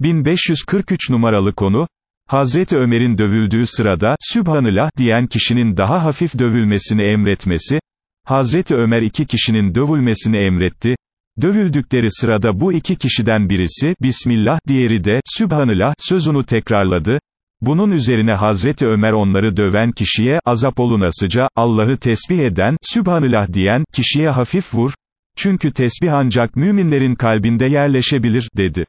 1543 numaralı konu, Hazreti Ömer'in dövüldüğü sırada, Sübhanallah diyen kişinin daha hafif dövülmesini emretmesi, Hazreti Ömer iki kişinin dövülmesini emretti, dövüldükleri sırada bu iki kişiden birisi, Bismillah, diğeri de, Sübhanallah, sözünü tekrarladı, bunun üzerine Hazreti Ömer onları döven kişiye, azap olunasıca, Allah'ı tesbih eden, Sübhanallah diyen, kişiye hafif vur, çünkü tesbih ancak müminlerin kalbinde yerleşebilir, dedi.